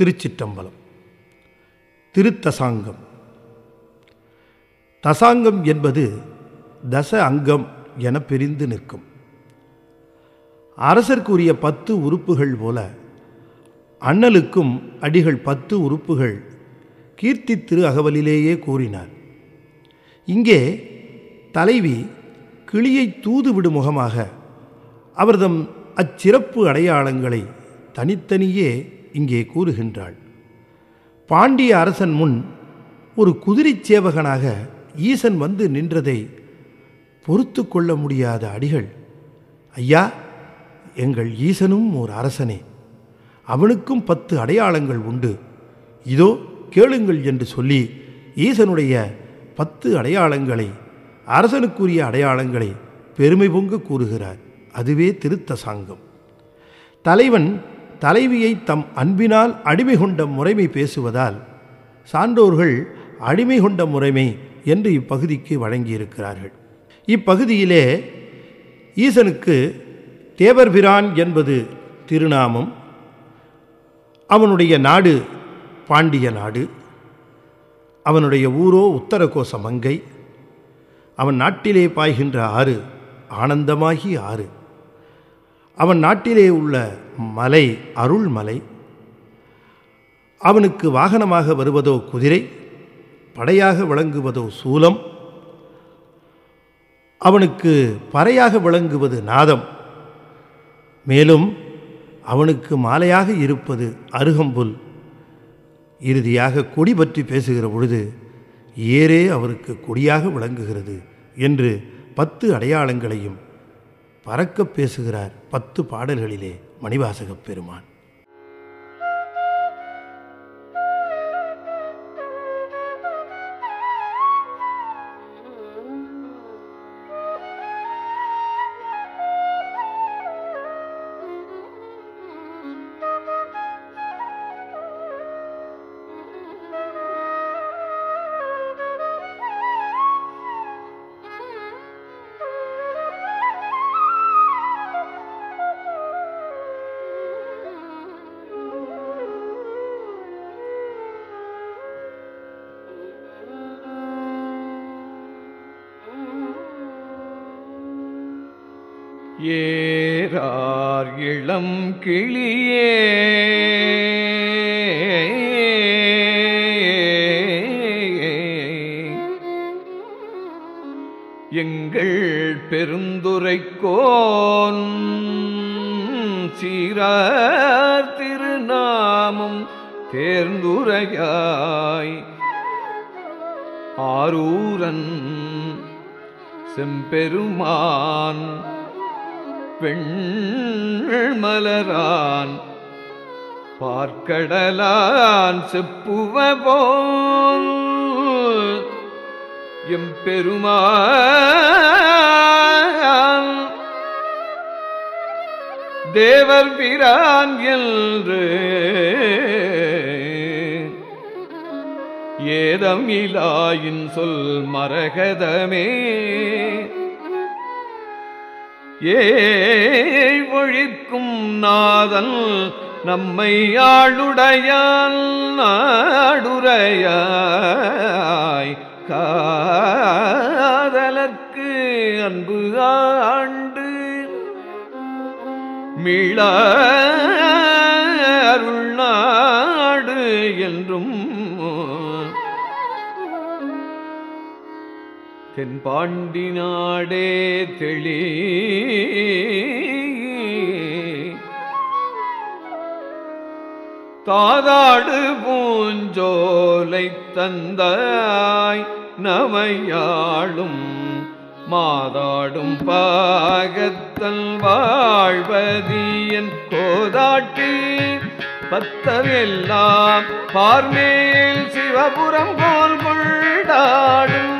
திருச்சிற்றம்பலம். திருத்தசாங்கம். தசாங்கம் என்பது தச அங்கம் என பிரிந்து நிற்கும். அரசர்க்குரிய பத்து உறுப்புகள் போல அண்ணலுக்கும் அடிகள் பத்து உறுப்புகள் கீர்த்தி திரு அகவலிலேயே கூறினார். இங்கே தலைவி கிளியை தூதுவிடும் முகமாக அவர்தம் அச்சிறப்பு அடையாளங்களை தனித்தனியே இங்கே கூறுகின்றாள். பாண்டிய அரசன் முன் ஒரு குதிரைச் சேவகனாக ஈசன் வந்து நின்றதை பொறுத்து கொள்ள முடியாத அடிகள். ஐயா எங்கள் ஈசனும் ஒரு அரசனே. அவனுக்கும் பத்து அடையாளங்கள் உண்டு. இதோ கேளுங்கள் என்று சொல்லி ஈசனுடைய பத்து அடையாளங்களை அரசனுக்குரிய அடையாளங்களை பெருமை பொங்க கூறுகிறார். அதுவே திருத்தசாங்கம். தலைவன் தலைவியை தம் அன்பினால் அடிமை கொண்ட முறைமை பேசுவதால் சான்றோர்கள் அடிமை கொண்ட முறைமை என்று இப்பகுதிக்கு வழங்கியிருக்கிறார்கள். இப்பகுதியிலே ஈசனுக்கு தேவர்பிரான் என்பது திருநாமம் அவனுடைய நாடு பாண்டிய நாடு அவனுடைய ஊரோ உத்தரகோச மங்கை அவன் நாட்டிலே பாய்கின்ற ஆறு ஆனந்தமாகி ஆறு. அவன் நாட்டிலே உள்ள மலை அருள்மலை அவனுக்கு வாகனமாக வருவதோ குதிரை படையாக விளங்குவதோ சூலம். அவனுக்கு பறையாக விளங்குவது நாதம். மேலும் அவனுக்கு மாலையாக இருப்பது அருகம்புல். இறுதியாக கொடி பற்றி பேசுகிற பொழுது ஏரே அவருக்கு கொடியாக விளங்குகிறது என்று பத்து அடையாளங்களையும் பறக்கப் பேசுகிறார் பத்து பாடல்களிலே மணிவாசகப் பெருமான். ஏறார் இளம் கிளியே. எங்கள் பெருந்துரைக்கோன் சீரார் திருநாமம் தேர்ந்துரையாய். ஆரூரன் செம்பெருமான் வெண்மலரான் பார்க்கடலான் செப்புவபோல் எம்பெருமான் தேவர் பிரான் என்று ஏதம் இலாயின் சொல் மரகதமே. ஏய் ஒழிக்கும் நாதன் நம்மை ஆளுடையான் நாடுரையாய். காதலர்க்கு அன்பு ஆண்டு மீள அருள்நாடு என்றும் தென்பாண்டி நாடே தெளி. தாதாடு பூஞ்சோலை தந்தாய் நமையாளும் மாதாடும் பாகத்தல் வாழ்வதியன் கோதாட்டி பத்தரெல்லாம் பார்மேல் சிவபுரம் போல் கொண்டாடும்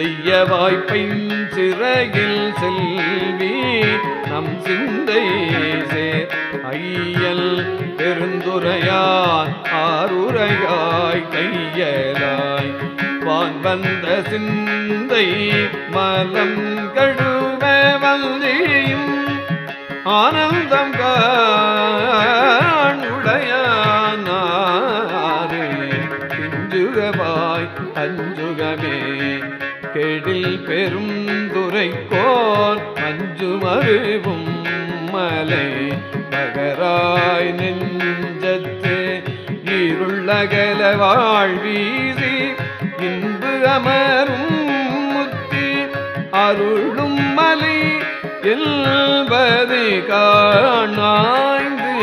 செய்ய வாய்ப்பை சிறகில் செல்வி நம் சிந்தை சேர் ஐயல் பெருந்துரையார் ஆறுரையாய் கையலாய். வான் வந்த சிந்தை மலம் கழுவ வந்தியும் ஆனந்தம் காணுடையானாரே பிஞ்சுகவாய் அஞ்சுகமே கெடில் பெரும் துரைக்கோன் மஞ்சு மருவும் மலை நகராய் நெஞ்சத்து இருள்ளகல வாழ்வீசி இன்பு அமரும் முத்தி அருளும் மலை என்பது காணாய்ந்து.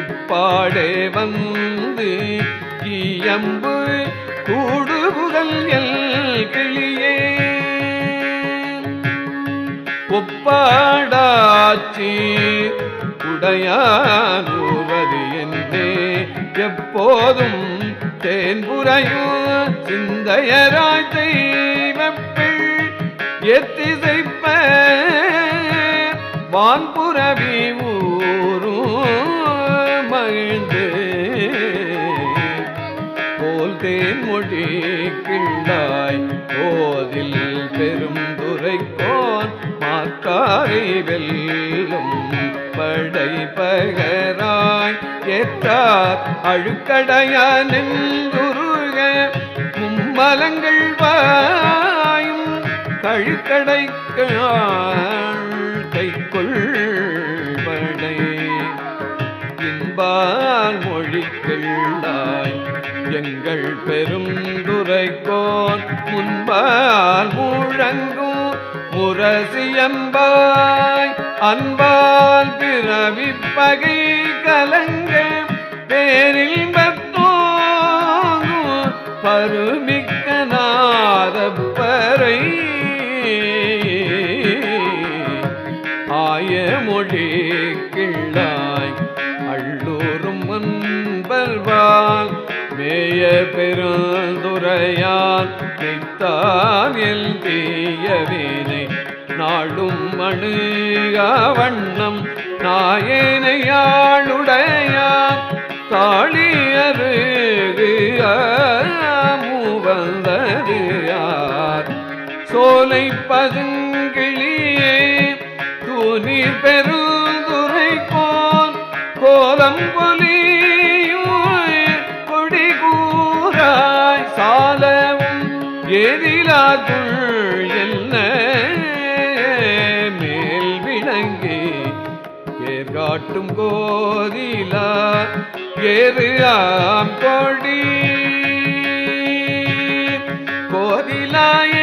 இப்பாடே வந்து இயம்பு கூடுபுகழ் எல் கிளியே. ஒப்பாடாச்சி உடையானுவது என்றே. எப்போதும் தேன்புறையும் சிந்தையராய் தெய்வப்பிள் எத்திசைப்ப. வான்புறவி மொழி கிள்ளாய். போதில் பெரும் துரைக்கோன் மாக்காரை வெல்லும் படை பகராய். ஏற்றார் அழுக்கடையானுருக நெஞ்சுருக மும்மலங்கள் வாயும் கழுக்கடை எங்கள் பெருந்துரைக்கோன் முன்பால் முழங்கும் முரசியம்பாய். அன்பால் பிறவி பகை கலங்க பேரில் பத்தோங்கும் பருமிக்க நாதப்பறை நித்தான் எல் தீயவேனை நாடும் அணுகா வண்ணம் நாயனையாளுடையான் தாழியருகு மூவந்தது யார்? சோலை பதுங்கிளியே துணி பெருந்துரை கோல் கோலம் பொலி எதிலாதுள் என்ன? மேல் விளங்கி. ஏற்காட்டும் கோதிலா ஏறு ஆம் கொடி? கோதிலாய்